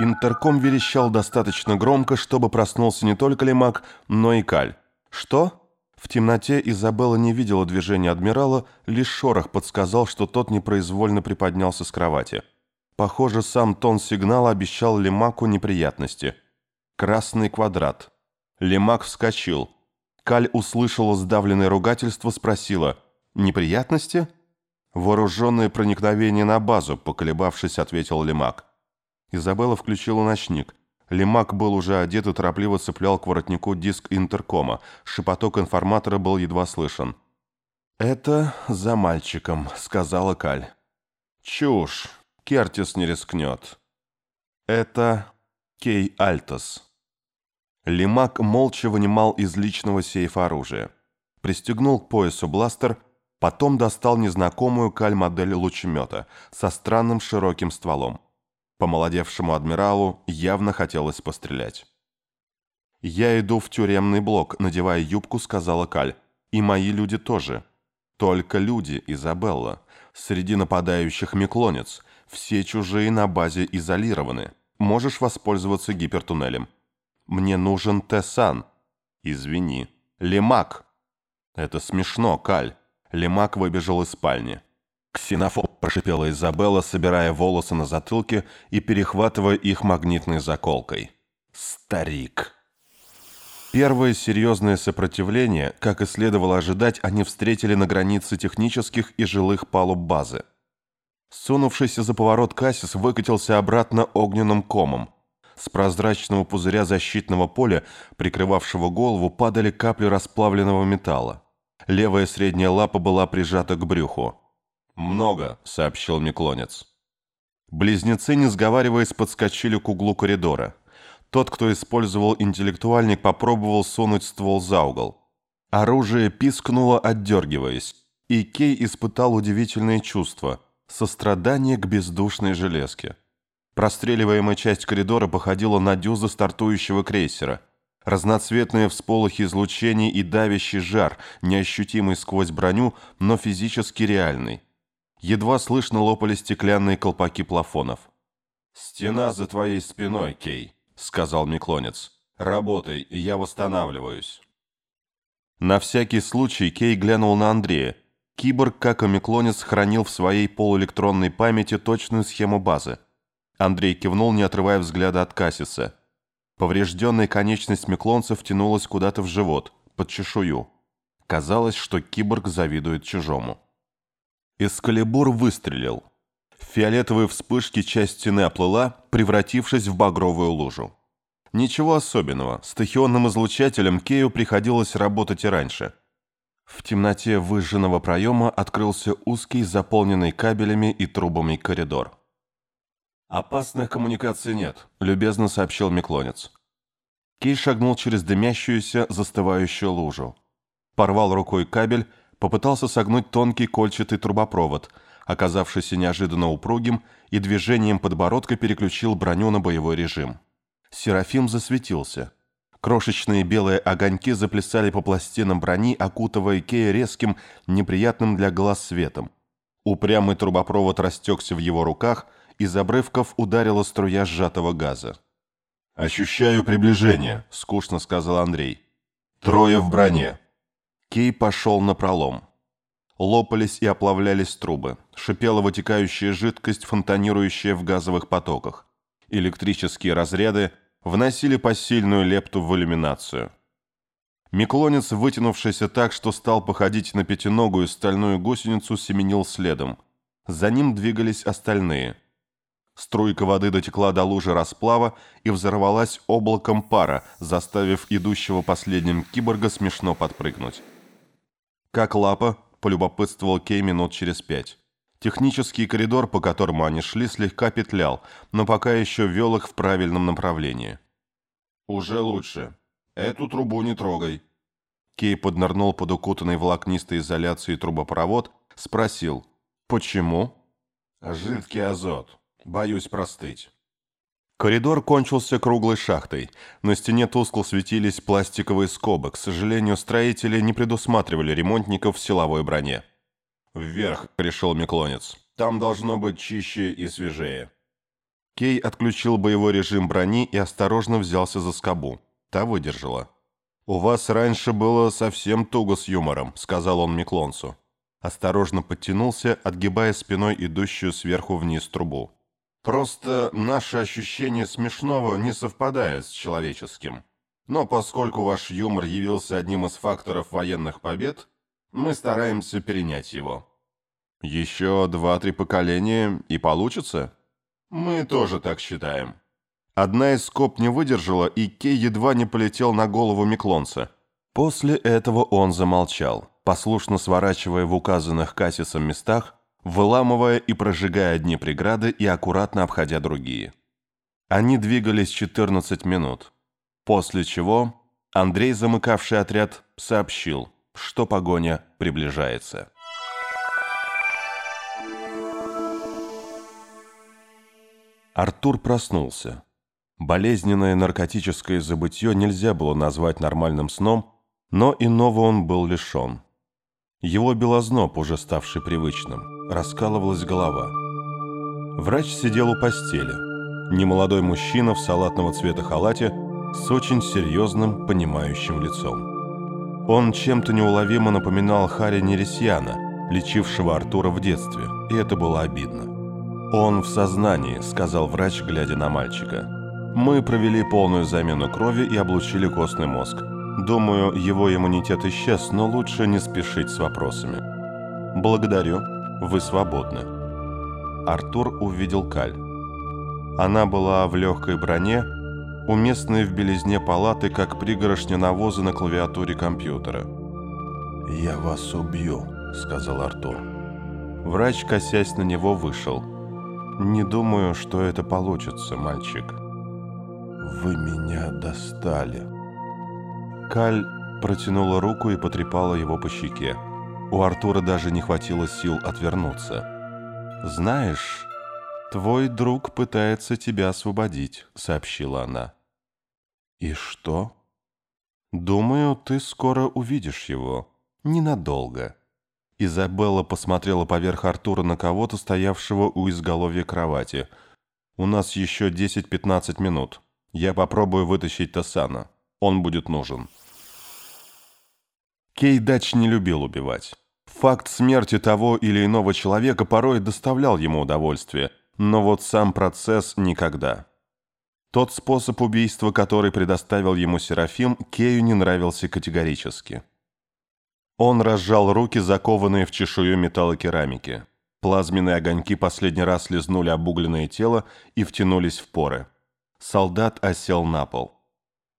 Интерком верещал достаточно громко, чтобы проснулся не только Лемак, но и Каль. «Что?» В темноте Изабелла не видела движения адмирала, лишь шорох подсказал, что тот непроизвольно приподнялся с кровати. Похоже, сам тон сигнала обещал Лемаку неприятности. Красный квадрат. Лемак вскочил. Каль услышала сдавленное ругательство, спросила «Неприятности?» «Вооруженное проникновение на базу», поколебавшись, ответил Лемак. Изабелла включила ночник. Лемак был уже одет и торопливо цеплял к воротнику диск интеркома. Шепоток информатора был едва слышен. «Это за мальчиком», — сказала Каль. «Чушь. Кертис не рискнет». «Это Кей Альтос». Лемак молча вынимал из личного сейфа оружие. Пристегнул к поясу бластер, потом достал незнакомую каль-модель лучемета со странным широким стволом. Помолодевшему адмиралу явно хотелось пострелять. «Я иду в тюремный блок», — надевая юбку, сказала Каль. «И мои люди тоже. Только люди, Изабелла. Среди нападающих меклонец. Все чужие на базе изолированы. Можешь воспользоваться гипертуннелем». Мне нужен Тесан. Извини. Лемак. Это смешно, Каль. Лемак выбежал из спальни. «Ксенофоб», – прошипела Изабелла, собирая волосы на затылке и перехватывая их магнитной заколкой. «Старик». Первое серьезное сопротивление, как и следовало ожидать, они встретили на границе технических и жилых палуб базы. Сунувшийся за поворот Кассис выкатился обратно огненным комом. С прозрачного пузыря защитного поля, прикрывавшего голову, падали капли расплавленного металла. Левая средняя лапа была прижата к брюху. «Много», — сообщил Миклонец. Близнецы, не сговариваясь, подскочили к углу коридора. Тот, кто использовал интеллектуальник, попробовал сунуть ствол за угол. Оружие пискнуло, отдергиваясь, и Кей испытал удивительное чувство — сострадание к бездушной железке. Простреливаемая часть коридора походила на дюзы стартующего крейсера. Разноцветные всполохи излучений и давящий жар, неощутимый сквозь броню, но физически реальный. Едва слышно лопали стеклянные колпаки плафонов. «Стена за твоей спиной, Кей», — сказал Миклонец. «Работай, я восстанавливаюсь». На всякий случай Кей глянул на Андрея. Киборг, как и Миклонец, хранил в своей полуэлектронной памяти точную схему базы. Андрей кивнул, не отрывая взгляда от Кассиса. Поврежденная конечность Меклонца втянулась куда-то в живот, под чешую. Казалось, что киборг завидует чужому. Эскалибур выстрелил. В фиолетовой вспышке часть стены оплыла, превратившись в багровую лужу. Ничего особенного, с тахионным излучателем Кею приходилось работать и раньше. В темноте выжженного проема открылся узкий, заполненный кабелями и трубами коридор. «Опасных коммуникаций нет», — любезно сообщил Миклонец. Кей шагнул через дымящуюся, застывающую лужу. Порвал рукой кабель, попытался согнуть тонкий кольчатый трубопровод, оказавшийся неожиданно упругим, и движением подбородка переключил броню на боевой режим. Серафим засветился. Крошечные белые огоньки заплясали по пластинам брони, окутывая Кея резким, неприятным для глаз светом. Упрямый трубопровод растекся в его руках — из обрывков ударила струя сжатого газа. «Ощущаю приближение», — скучно сказал Андрей. «Трое в броне». Кей пошел на пролом. Лопались и оплавлялись трубы. Шипела вытекающая жидкость, фонтанирующая в газовых потоках. Электрические разряды вносили посильную лепту в иллюминацию. Миклонец, вытянувшийся так, что стал походить на пятиногую стальную гусеницу, семенил следом. За ним двигались остальные. Струйка воды дотекла до лужи расплава и взорвалась облаком пара, заставив идущего последним киборга смешно подпрыгнуть. «Как лапа?» – полюбопытствовал Кей минут через пять. Технический коридор, по которому они шли, слегка петлял, но пока еще вел их в правильном направлении. «Уже лучше. Эту трубу не трогай». Кей поднырнул под укутанный волокнистой изоляцией трубопровод, спросил «Почему?» «Жидкий азот. Боюсь простыть. Коридор кончился круглой шахтой. На стене тускло светились пластиковые скобы. К сожалению, строители не предусматривали ремонтников в силовой броне. «Вверх», — пришел Миклонец. «Там должно быть чище и свежее». Кей отключил боевой режим брони и осторожно взялся за скобу. Та выдержала. «У вас раньше было совсем туго с юмором», — сказал он Миклонсу. Осторожно подтянулся, отгибая спиной идущую сверху вниз трубу. «Просто наше ощущение смешного не совпадает с человеческим. Но поскольку ваш юмор явился одним из факторов военных побед, мы стараемся перенять его». «Еще два-три поколения и получится?» «Мы тоже так считаем». Одна из скоб не выдержала, и Кей едва не полетел на голову Миклонца. После этого он замолчал, послушно сворачивая в указанных Кассисом местах, выламывая и прожигая одни преграды и аккуратно обходя другие. Они двигались 14 минут, после чего Андрей, замыкавший отряд, сообщил, что погоня приближается. Артур проснулся. Болезненное наркотическое забытье нельзя было назвать нормальным сном, но иного он был лишен. Его белозноб, уже ставший привычным, раскалывалась голова. Врач сидел у постели. Немолодой мужчина в салатного цвета халате с очень серьезным, понимающим лицом. Он чем-то неуловимо напоминал Харри Нересьяна, лечившего Артура в детстве, и это было обидно. «Он в сознании», — сказал врач, глядя на мальчика. «Мы провели полную замену крови и облучили костный мозг. Думаю, его иммунитет исчез, но лучше не спешить с вопросами». «Благодарю. Вы свободны». Артур увидел Каль. Она была в легкой броне, уместной в белизне палаты, как пригорошня навоза на клавиатуре компьютера. «Я вас убью», — сказал Артур. Врач, косясь на него, вышел. «Не думаю, что это получится, мальчик». «Вы меня достали». Каль протянула руку и потрепала его по щеке. У Артура даже не хватило сил отвернуться. «Знаешь, твой друг пытается тебя освободить», — сообщила она. «И что?» «Думаю, ты скоро увидишь его. Ненадолго». Изабелла посмотрела поверх Артура на кого-то, стоявшего у изголовья кровати. «У нас еще 10-15 минут. Я попробую вытащить Тасана. Он будет нужен». Кей Дач не любил убивать. Факт смерти того или иного человека порой доставлял ему удовольствие, но вот сам процесс никогда. Тот способ убийства, который предоставил ему Серафим, Кею не нравился категорически. Он разжал руки, закованные в чешую металлокерамики. Плазменные огоньки последний раз лизнули обугленное тело и втянулись в поры. Солдат осел на пол.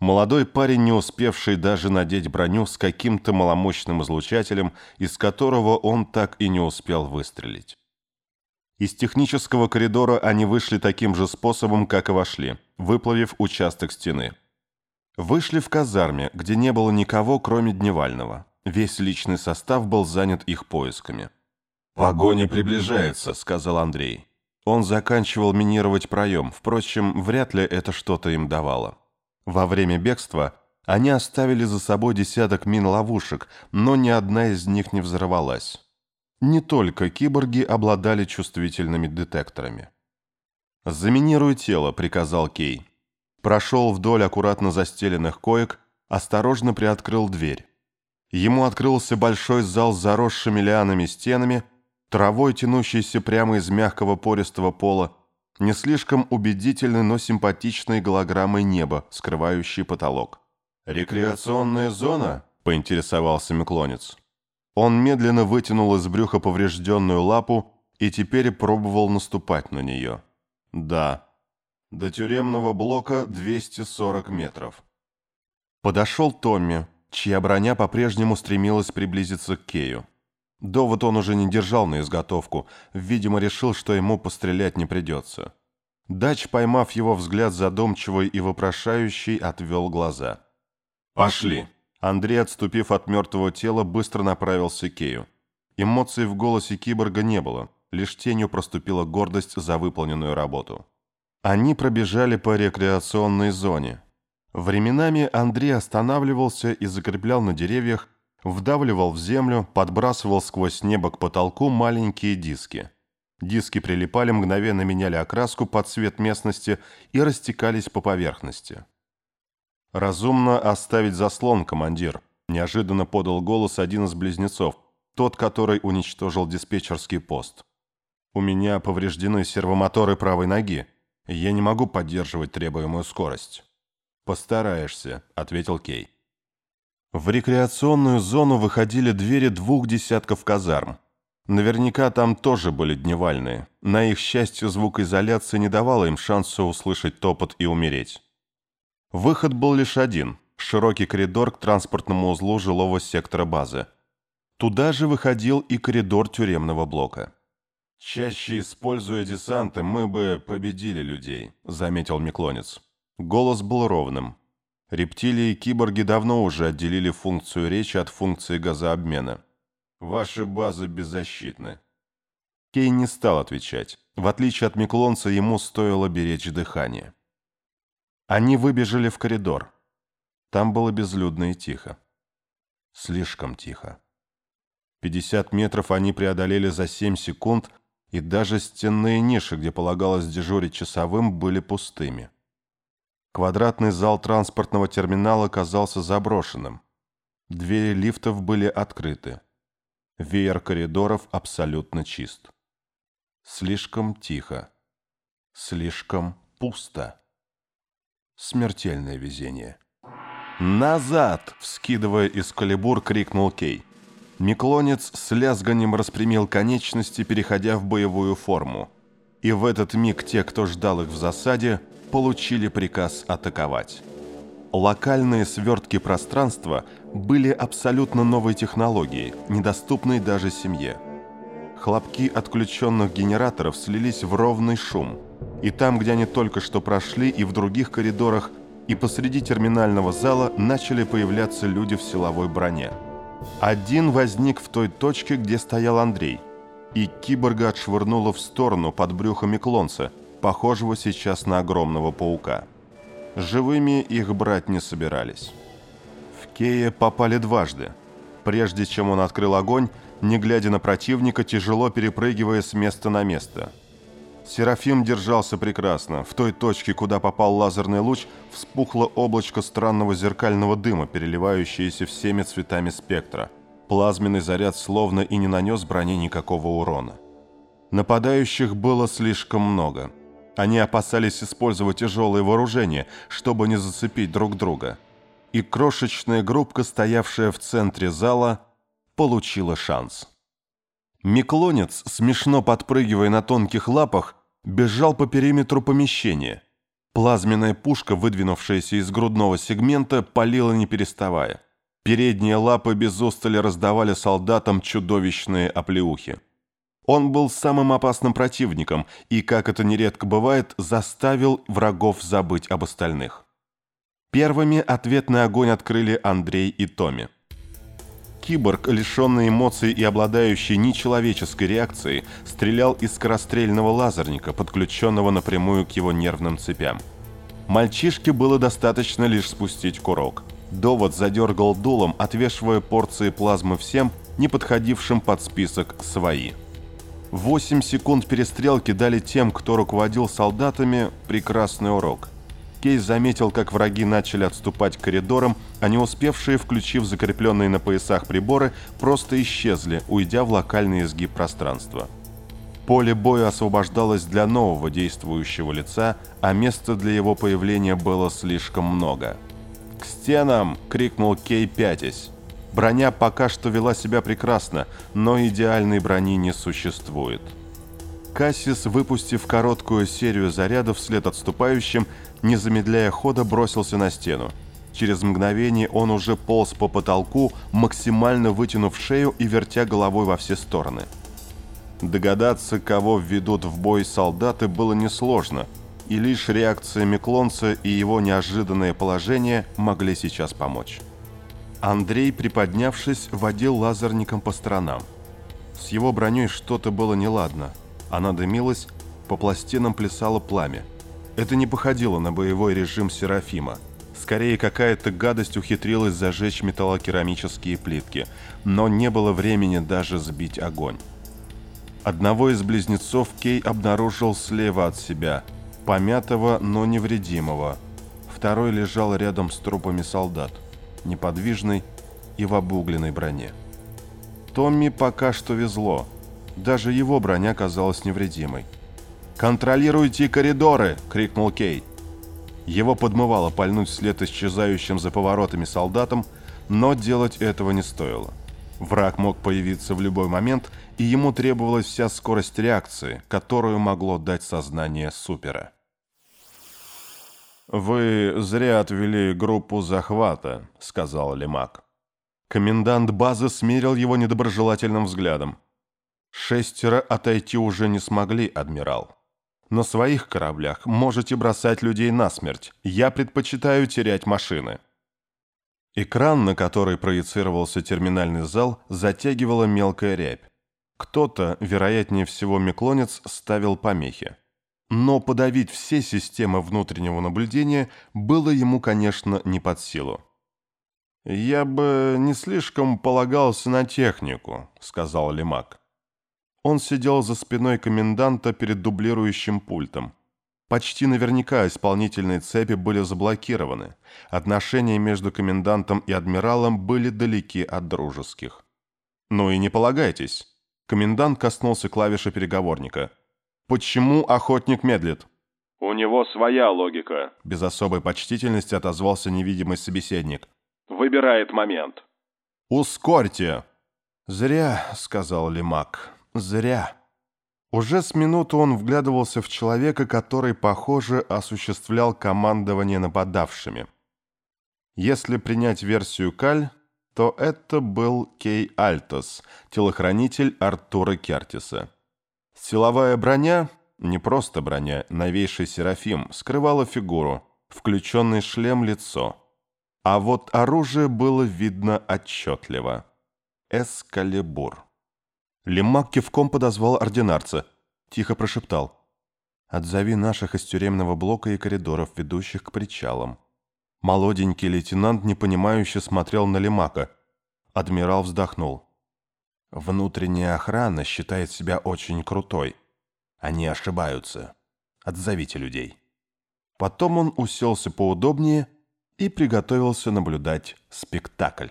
Молодой парень, не успевший даже надеть броню с каким-то маломощным излучателем, из которого он так и не успел выстрелить. Из технического коридора они вышли таким же способом, как и вошли, выплавив участок стены. Вышли в казарме, где не было никого, кроме Дневального. Весь личный состав был занят их поисками. «Погоня приближается», — сказал Андрей. Он заканчивал минировать проем, впрочем, вряд ли это что-то им давало. Во время бегства они оставили за собой десяток мин-ловушек, но ни одна из них не взорвалась. Не только киборги обладали чувствительными детекторами. «Заминируй тело», — приказал Кей. Прошел вдоль аккуратно застеленных коек, осторожно приоткрыл дверь. Ему открылся большой зал с заросшими лианами стенами, травой, тянущейся прямо из мягкого пористого пола, не слишком убедительной, но симпатичной голограммой неба, скрывающей потолок. «Рекреационная зона?» – поинтересовался Меклонец. Он медленно вытянул из брюха поврежденную лапу и теперь пробовал наступать на нее. «Да. До тюремного блока 240 метров». Подошел Томми, чья броня по-прежнему стремилась приблизиться к Кею. Довод он уже не держал на изготовку, видимо, решил, что ему пострелять не придется. Дач, поймав его взгляд задумчивый и вопрошающий, отвел глаза. «Пошли!» Андрей, отступив от мертвого тела, быстро направился к Кею. Эмоций в голосе киборга не было, лишь тенью проступила гордость за выполненную работу. Они пробежали по рекреационной зоне, Временами Андрей останавливался и закреплял на деревьях, вдавливал в землю, подбрасывал сквозь небо к потолку маленькие диски. Диски прилипали, мгновенно меняли окраску под цвет местности и растекались по поверхности. «Разумно оставить заслон, командир», – неожиданно подал голос один из близнецов, тот, который уничтожил диспетчерский пост. «У меня повреждены сервомоторы правой ноги. Я не могу поддерживать требуемую скорость». «Постараешься», – ответил Кей. В рекреационную зону выходили двери двух десятков казарм. Наверняка там тоже были дневальные. На их счастье звукоизоляция не давала им шанса услышать топот и умереть. Выход был лишь один – широкий коридор к транспортному узлу жилого сектора базы. Туда же выходил и коридор тюремного блока. «Чаще используя десанты, мы бы победили людей», — заметил Миклонец. Голос был ровным. Рептилии и киборги давно уже отделили функцию речи от функции газообмена. Ваши базы беззащитны. Кей не стал отвечать. В отличие от Миклонца, ему стоило беречь дыхание. Они выбежали в коридор. Там было безлюдно и тихо. Слишком тихо. 50 метров они преодолели за 7 секунд, и даже стенные ниши, где полагалось дежурить часовым, были пустыми. Квадратный зал транспортного терминала казался заброшенным. Двери лифтов были открыты. Веер коридоров абсолютно чист. Слишком тихо. Слишком пусто. Смертельное везение. «Назад!» — вскидывая из калибур, крикнул Кей. Миклонец с лязганием распрямил конечности, переходя в боевую форму. И в этот миг те, кто ждал их в засаде, получили приказ атаковать. Локальные свертки пространства были абсолютно новой технологией, недоступной даже семье. Хлопки отключенных генераторов слились в ровный шум. И там, где они только что прошли, и в других коридорах, и посреди терминального зала начали появляться люди в силовой броне. Один возник в той точке, где стоял Андрей, и киборга отшвырнуло в сторону под брюхом Миклонца, похожего сейчас на огромного паука. Живыми их брать не собирались. В Кея попали дважды. Прежде чем он открыл огонь, не глядя на противника, тяжело перепрыгивая с места на место. Серафим держался прекрасно. В той точке, куда попал лазерный луч, вспухло облачко странного зеркального дыма, переливающееся всеми цветами спектра. Плазменный заряд словно и не нанес броне никакого урона. Нападающих было слишком много. Они опасались использовать тяжелое вооружение, чтобы не зацепить друг друга. И крошечная группка, стоявшая в центре зала, получила шанс. Миклонец, смешно подпрыгивая на тонких лапах, бежал по периметру помещения. Плазменная пушка, выдвинувшаяся из грудного сегмента, палила не переставая. Передние лапы без устали раздавали солдатам чудовищные оплеухи. Он был самым опасным противником и, как это нередко бывает, заставил врагов забыть об остальных. Первыми ответный огонь открыли Андрей и Томи. Киборг, лишенный эмоций и обладающий нечеловеческой реакцией, стрелял из скорострельного лазерника, подключенного напрямую к его нервным цепям. Мальчишке было достаточно лишь спустить курок. Довод задергал дулом, отвешивая порции плазмы всем, не подходившим под список «свои». Восемь секунд перестрелки дали тем, кто руководил солдатами, прекрасный урок. Кейс заметил, как враги начали отступать к коридорам, а не успевшие, включив закрепленные на поясах приборы, просто исчезли, уйдя в локальный изгиб пространства. Поле боя освобождалось для нового действующего лица, а места для его появления было слишком много. «К стенам!» — крикнул Кей, пятясь. Броня пока что вела себя прекрасно, но идеальной брони не существует. Кассис, выпустив короткую серию зарядов вслед отступающим, не замедляя хода, бросился на стену. Через мгновение он уже полз по потолку, максимально вытянув шею и вертя головой во все стороны. Догадаться, кого введут в бой солдаты, было несложно, и лишь реакция Миклонца и его неожиданное положение могли сейчас помочь. Андрей, приподнявшись, водил лазерником по сторонам. С его броней что-то было неладно. Она дымилась, по пластинам плясало пламя. Это не походило на боевой режим Серафима. Скорее, какая-то гадость ухитрилась зажечь металлокерамические плитки, но не было времени даже сбить огонь. Одного из близнецов Кей обнаружил слева от себя, помятого, но невредимого. Второй лежал рядом с трупами солдат, неподвижный и в обугленной броне. Томми пока что везло. Даже его броня казалась невредимой. «Контролируйте коридоры!» — крикнул Кей. Его подмывало пальнуть вслед исчезающим за поворотами солдатам, но делать этого не стоило. Враг мог появиться в любой момент, и ему требовалась вся скорость реакции, которую могло дать сознание Супера. «Вы зря отвели группу захвата», — сказал Лемак. Комендант базы смерил его недоброжелательным взглядом. «Шестеро отойти уже не смогли, адмирал. На своих кораблях можете бросать людей насмерть. Я предпочитаю терять машины». Экран, на который проецировался терминальный зал, затягивала мелкая рябь. Кто-то, вероятнее всего меклонец, ставил помехи. Но подавить все системы внутреннего наблюдения было ему, конечно, не под силу. «Я бы не слишком полагался на технику», — сказал Лемак. Он сидел за спиной коменданта перед дублирующим пультом. Почти наверняка исполнительные цепи были заблокированы. Отношения между комендантом и адмиралом были далеки от дружеских. «Ну и не полагайтесь». Комендант коснулся клавиши переговорника. «Почему охотник медлит?» «У него своя логика», — без особой почтительности отозвался невидимый собеседник. «Выбирает момент». «Ускорьте!» «Зря», — сказал Лемак, — «зря». Уже с минуту он вглядывался в человека, который, похоже, осуществлял командование нападавшими. Если принять версию Каль, то это был Кей Альтос, телохранитель Артура Кертиса. Силовая броня, не просто броня, новейший Серафим, скрывала фигуру, включенный шлем лицо. А вот оружие было видно отчетливо. Эскалибур. Лемак кивком подозвал ординарца. Тихо прошептал. «Отзови наших из тюремного блока и коридоров, ведущих к причалам». Молоденький лейтенант непонимающе смотрел на Лемака. Адмирал вздохнул. «Внутренняя охрана считает себя очень крутой. Они ошибаются. Отзовите людей». Потом он уселся поудобнее и приготовился наблюдать спектакль.